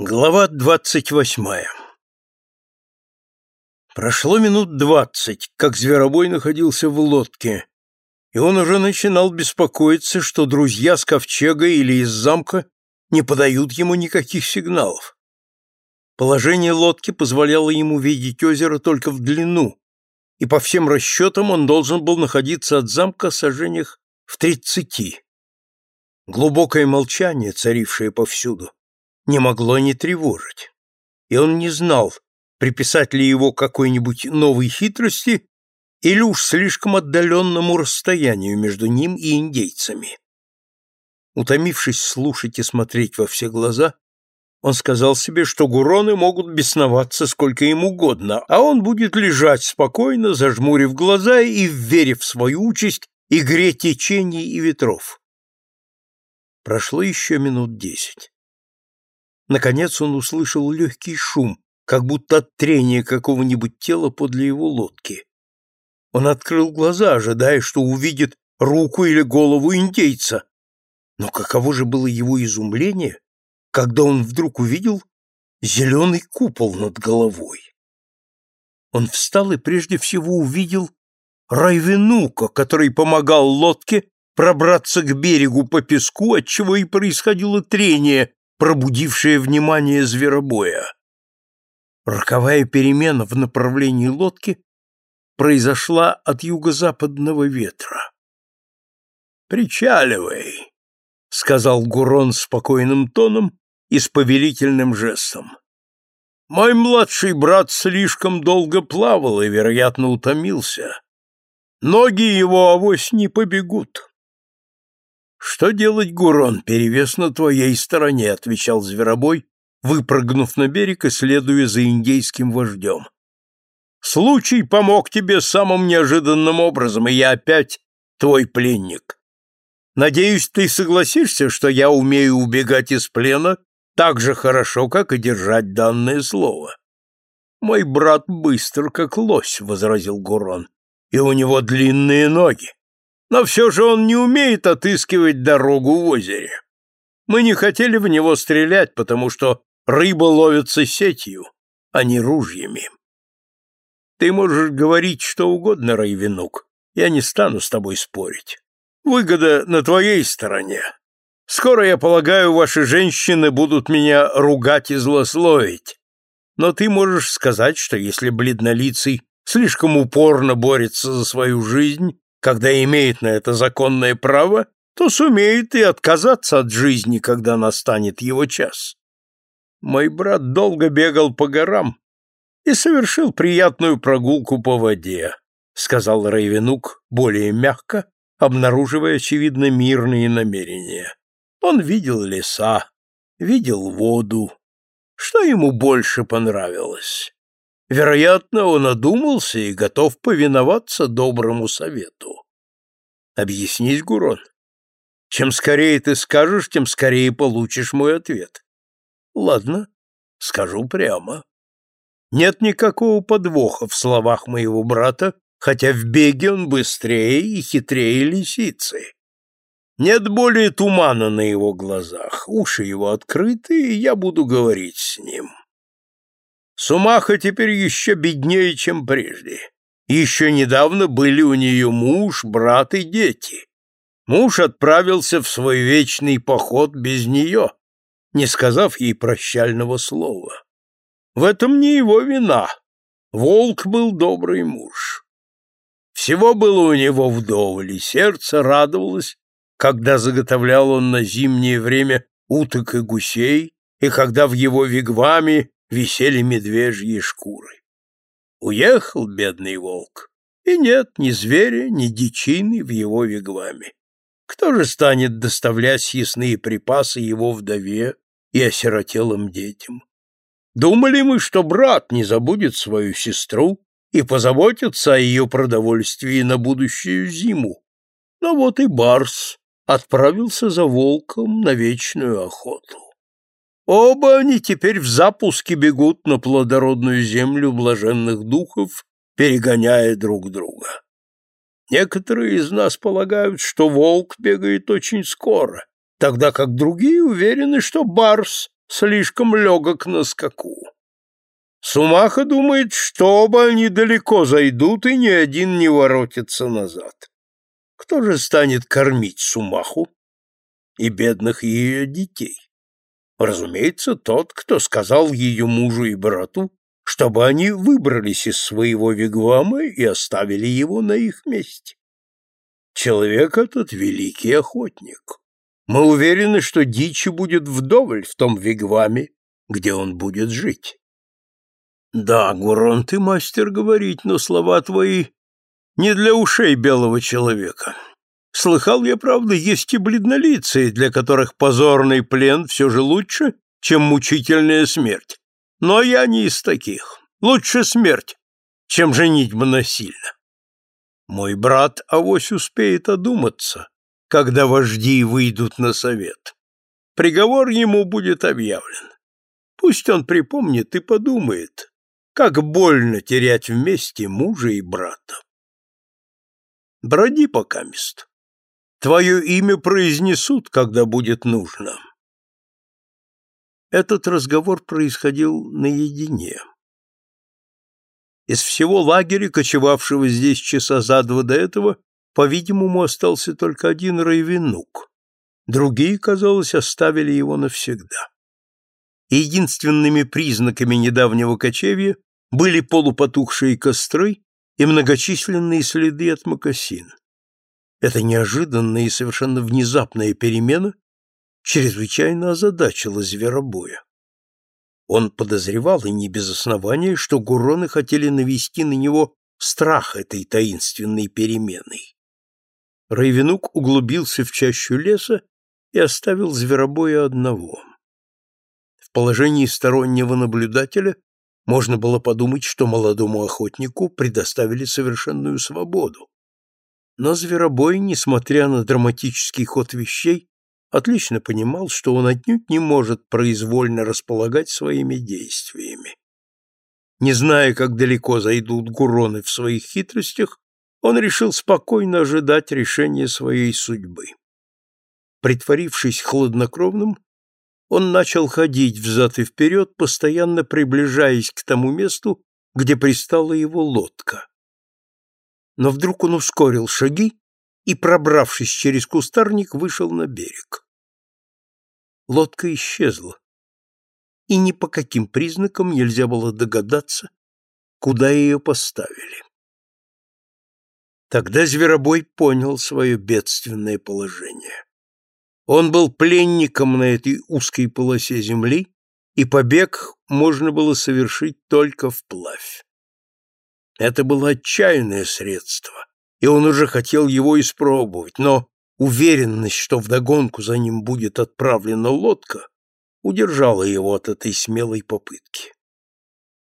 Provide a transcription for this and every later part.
Глава двадцать восьмая Прошло минут двадцать, как Зверобой находился в лодке, и он уже начинал беспокоиться, что друзья с ковчега или из замка не подают ему никаких сигналов. Положение лодки позволяло ему видеть озеро только в длину, и по всем расчетам он должен был находиться от замка сожжениях в тридцати. Глубокое молчание, царившее повсюду, не могло не тревожить, и он не знал, приписать ли его какой-нибудь новой хитрости или уж слишком отдаленному расстоянию между ним и индейцами. Утомившись слушать и смотреть во все глаза, он сказал себе, что гуроны могут бесноваться сколько им угодно, а он будет лежать спокойно, зажмурив глаза и верив в свою участь игре течений и ветров. Прошло еще минут десять. Наконец он услышал легкий шум, как будто от трения какого-нибудь тела подле его лодки. Он открыл глаза, ожидая, что увидит руку или голову индейца. Но каково же было его изумление, когда он вдруг увидел зеленый купол над головой. Он встал и прежде всего увидел Райвенука, который помогал лодке пробраться к берегу по песку, отчего и происходило трение, пробудившее внимание зверобоя. Роковая перемена в направлении лодки произошла от юго-западного ветра. «Причаливай», — сказал Гурон спокойным тоном и с повелительным жестом. «Мой младший брат слишком долго плавал и, вероятно, утомился. Ноги его авось не побегут». «Что делать, Гурон? Перевес на твоей стороне», — отвечал Зверобой, выпрыгнув на берег и следуя за индейским вождем. «Случай помог тебе самым неожиданным образом, и я опять твой пленник. Надеюсь, ты согласишься, что я умею убегать из плена так же хорошо, как и держать данное слово». «Мой брат быстр, как лось», — возразил Гурон, — «и у него длинные ноги но все же он не умеет отыскивать дорогу в озере. Мы не хотели в него стрелять, потому что рыба ловится сетью, а не ружьями. Ты можешь говорить что угодно, Райвенук, я не стану с тобой спорить. Выгода на твоей стороне. Скоро, я полагаю, ваши женщины будут меня ругать и злословить. Но ты можешь сказать, что если бледнолицый слишком упорно борется за свою жизнь, когда имеет на это законное право, то сумеет и отказаться от жизни, когда настанет его час. Мой брат долго бегал по горам и совершил приятную прогулку по воде, сказал Рейвенук более мягко, обнаруживая очевидно мирные намерения. Он видел леса, видел воду. Что ему больше понравилось? Вероятно, он одумался и готов повиноваться доброму совету. Объяснись, Гурон. Чем скорее ты скажешь, тем скорее получишь мой ответ. Ладно, скажу прямо. Нет никакого подвоха в словах моего брата, хотя в беге он быстрее и хитрее лисицы. Нет более тумана на его глазах, уши его открыты, и я буду говорить с ним. Сумаха теперь еще беднее, чем прежде. Еще недавно были у нее муж, брат и дети. Муж отправился в свой вечный поход без нее, не сказав ей прощального слова. В этом не его вина. Волк был добрый муж. Всего было у него вдоволь, и сердце радовалось, когда заготовлял он на зимнее время уток и гусей, и когда в его вигваме висели медвежьи шкуры. Уехал бедный волк, и нет ни зверя, ни дичины в его вигваме. Кто же станет доставлять съестные припасы его вдове и осиротелым детям? Думали мы, что брат не забудет свою сестру и позаботится о ее продовольствии на будущую зиму. Но вот и Барс отправился за волком на вечную охоту. Оба они теперь в запуске бегут на плодородную землю блаженных духов, перегоняя друг друга. Некоторые из нас полагают, что волк бегает очень скоро, тогда как другие уверены, что барс слишком легок на скаку. Сумаха думает, что оба они далеко зайдут, и ни один не воротится назад. Кто же станет кормить Сумаху и бедных ее детей? Разумеется, тот, кто сказал ее мужу и брату, чтобы они выбрались из своего вигвама и оставили его на их месте. Человек этот великий охотник. Мы уверены, что дичи будет вдоволь в том вигваме, где он будет жить. Да, Гурон, ты мастер говорить, но слова твои не для ушей белого человека. Слыхал я, правда, есть и бледнолицые, для которых позорный плен все же лучше, чем мучительная смерть. Но я не из таких. Лучше смерть, чем женитьба насильно. Мой брат авось успеет одуматься, когда вожди выйдут на совет. Приговор ему будет объявлен. Пусть он припомнит и подумает, как больно терять вместе мужа и брата. Броди пока мест. Твое имя произнесут, когда будет нужно. Этот разговор происходил наедине. Из всего лагеря, кочевавшего здесь часа за два до этого, по-видимому, остался только один Райвенук. Другие, казалось, оставили его навсегда. Единственными признаками недавнего кочевья были полупотухшие костры и многочисленные следы от мокасин. Эта неожиданная и совершенно внезапная перемена чрезвычайно озадачила зверобоя. Он подозревал, и не без основания, что гуроны хотели навести на него страх этой таинственной переменой. Райвенук углубился в чащу леса и оставил зверобоя одного. В положении стороннего наблюдателя можно было подумать, что молодому охотнику предоставили совершенную свободу. Но Зверобой, несмотря на драматический ход вещей, отлично понимал, что он отнюдь не может произвольно располагать своими действиями. Не зная, как далеко зайдут гуроны в своих хитростях, он решил спокойно ожидать решения своей судьбы. Притворившись хладнокровным, он начал ходить взад и вперед, постоянно приближаясь к тому месту, где пристала его лодка но вдруг он ускорил шаги и, пробравшись через кустарник, вышел на берег. Лодка исчезла, и ни по каким признакам нельзя было догадаться, куда ее поставили. Тогда Зверобой понял свое бедственное положение. Он был пленником на этой узкой полосе земли, и побег можно было совершить только вплавь. Это было отчаянное средство, и он уже хотел его испробовать, но уверенность, что вдогонку за ним будет отправлена лодка, удержала его от этой смелой попытки.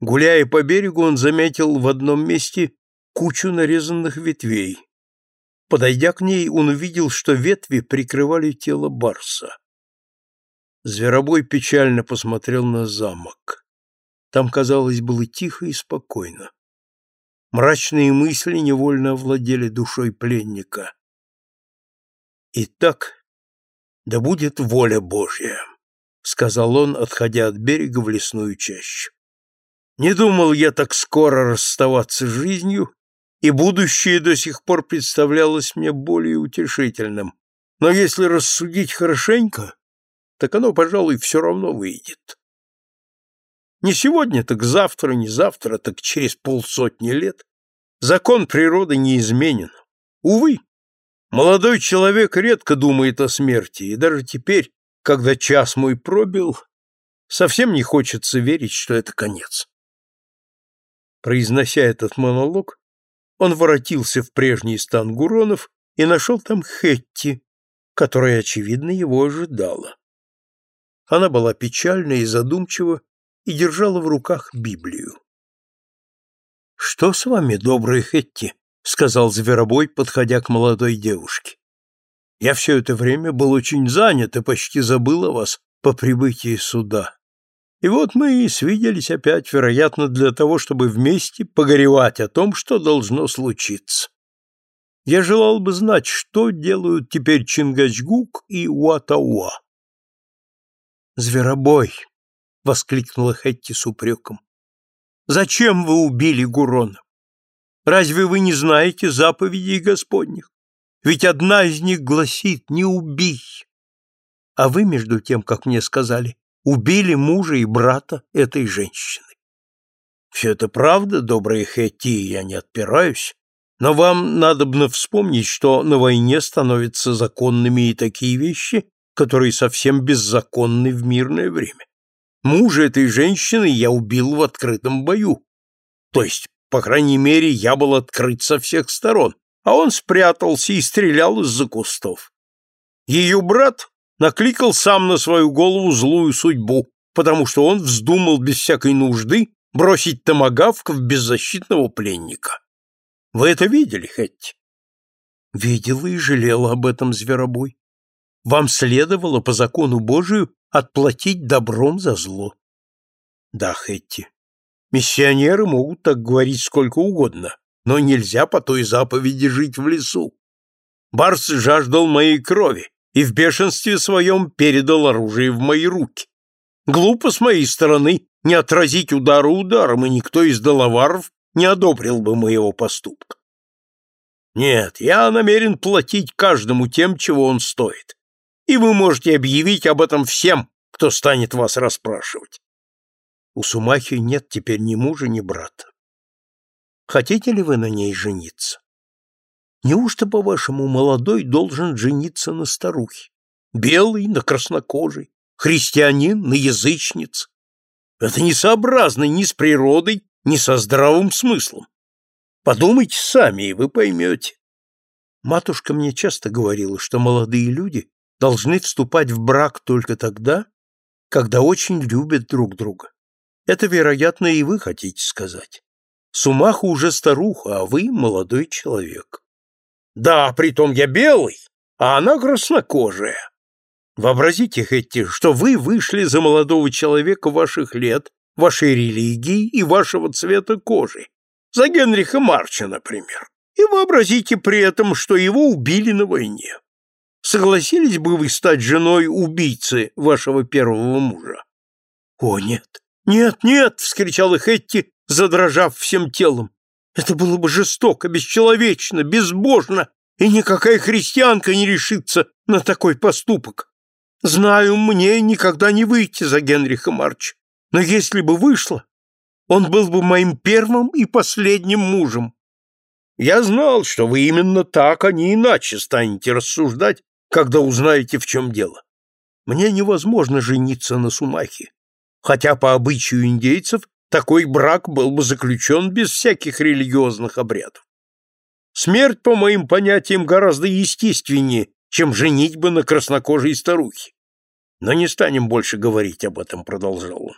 Гуляя по берегу, он заметил в одном месте кучу нарезанных ветвей. Подойдя к ней, он увидел, что ветви прикрывали тело барса. Зверобой печально посмотрел на замок. Там, казалось, было тихо и спокойно. Мрачные мысли невольно овладели душой пленника. «Итак, да будет воля Божья», — сказал он, отходя от берега в лесную чащу. «Не думал я так скоро расставаться с жизнью, и будущее до сих пор представлялось мне более утешительным. Но если рассудить хорошенько, так оно, пожалуй, все равно выйдет. Не сегодня, так завтра, не завтра, так через полсотни лет. Закон природы неизменен. Увы, молодой человек редко думает о смерти, и даже теперь, когда час мой пробил, совсем не хочется верить, что это конец. Произнося этот монолог, он воротился в прежний стан Гуронов и нашел там Хетти, которая, очевидно, его ожидала. Она была печальна и задумчива, и держала в руках Библию. «Что с вами, добрый Хетти?» — сказал Зверобой, подходя к молодой девушке. «Я все это время был очень занят и почти забыл о вас по прибытии сюда. И вот мы и свиделись опять, вероятно, для того, чтобы вместе погоревать о том, что должно случиться. Я желал бы знать, что делают теперь Чингачгук и Уатауа. Зверобой, — воскликнула Хетти с упреком. «Зачем вы убили Гурона? Разве вы не знаете заповедей Господних? Ведь одна из них гласит «не убий». А вы, между тем, как мне сказали, убили мужа и брата этой женщины. Все это правда, добрая Хетти, я не отпираюсь, но вам надобно вспомнить, что на войне становятся законными и такие вещи, которые совсем беззаконны в мирное время. Мужа этой женщины я убил в открытом бою. То есть, по крайней мере, я был открыт со всех сторон, а он спрятался и стрелял из-за кустов. Ее брат накликал сам на свою голову злую судьбу, потому что он вздумал без всякой нужды бросить томагавк в беззащитного пленника. Вы это видели, Хэтти? Видела и жалела об этом зверобой. Вам следовало по закону Божию отплатить добром за зло. Да, Хэтти, миссионеры могут так говорить сколько угодно, но нельзя по той заповеди жить в лесу. Барс жаждал моей крови и в бешенстве своем передал оружие в мои руки. Глупо с моей стороны не отразить удара ударом, и никто из доловаров не одобрил бы моего поступка. Нет, я намерен платить каждому тем, чего он стоит. И вы можете объявить об этом всем, кто станет вас расспрашивать. У Сумахи нет теперь ни мужа, ни брата. Хотите ли вы на ней жениться? Неужто, по-вашему, молодой должен жениться на старухе? Белый на краснокожей, христианин на язычнице? Это несообразно ни с природой, ни со здравым смыслом. Подумайте сами, и вы поймете. Матушка мне часто говорила, что молодые люди должны вступать в брак только тогда, когда очень любят друг друга. Это, вероятно, и вы хотите сказать. Сумаха уже старуха, а вы молодой человек. Да, притом я белый, а она краснокожая. Вообразите, Хетти, что вы вышли за молодого человека ваших лет, вашей религии и вашего цвета кожи, за Генриха Марча, например, и вообразите при этом, что его убили на войне. Согласились бы вы стать женой убийцы вашего первого мужа? О, нет, нет, нет, вскричала Хетти, задрожав всем телом. Это было бы жестоко, бесчеловечно, безбожно, и никакая христианка не решится на такой поступок. Знаю, мне никогда не выйти за Генриха Марча, но если бы вышло, он был бы моим первым и последним мужем. Я знал, что вы именно так, а не иначе станете рассуждать, когда узнаете, в чем дело. Мне невозможно жениться на Сумахе, хотя по обычаю индейцев такой брак был бы заключен без всяких религиозных обрядов. Смерть, по моим понятиям, гораздо естественнее, чем женитьба на краснокожей старухе. Но не станем больше говорить об этом, продолжал он.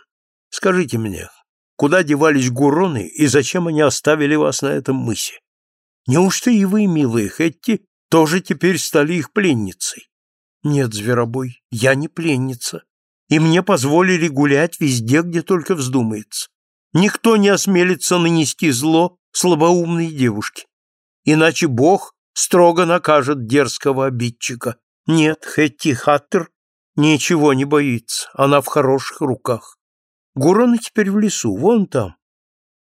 Скажите мне, куда девались гуроны и зачем они оставили вас на этом мысе? Неужто и вы, милые Хетти, тоже теперь стали их пленницей? Нет, зверобой, я не пленница, и мне позволили гулять везде, где только вздумается. Никто не осмелится нанести зло слабоумной девушке. Иначе Бог строго накажет дерзкого обидчика. Нет, Хетти Хаттер ничего не боится, она в хороших руках. Гуроны теперь в лесу, вон там.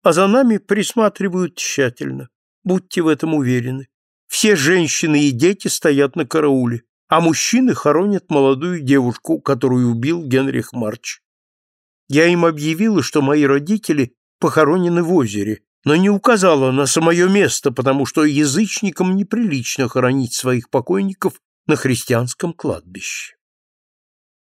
А за нами присматривают тщательно. Будьте в этом уверены. Все женщины и дети стоят на карауле, а мужчины хоронят молодую девушку, которую убил Генрих Марч. Я им объявила, что мои родители похоронены в озере, но не указала на самое место, потому что язычникам неприлично хоронить своих покойников на христианском кладбище.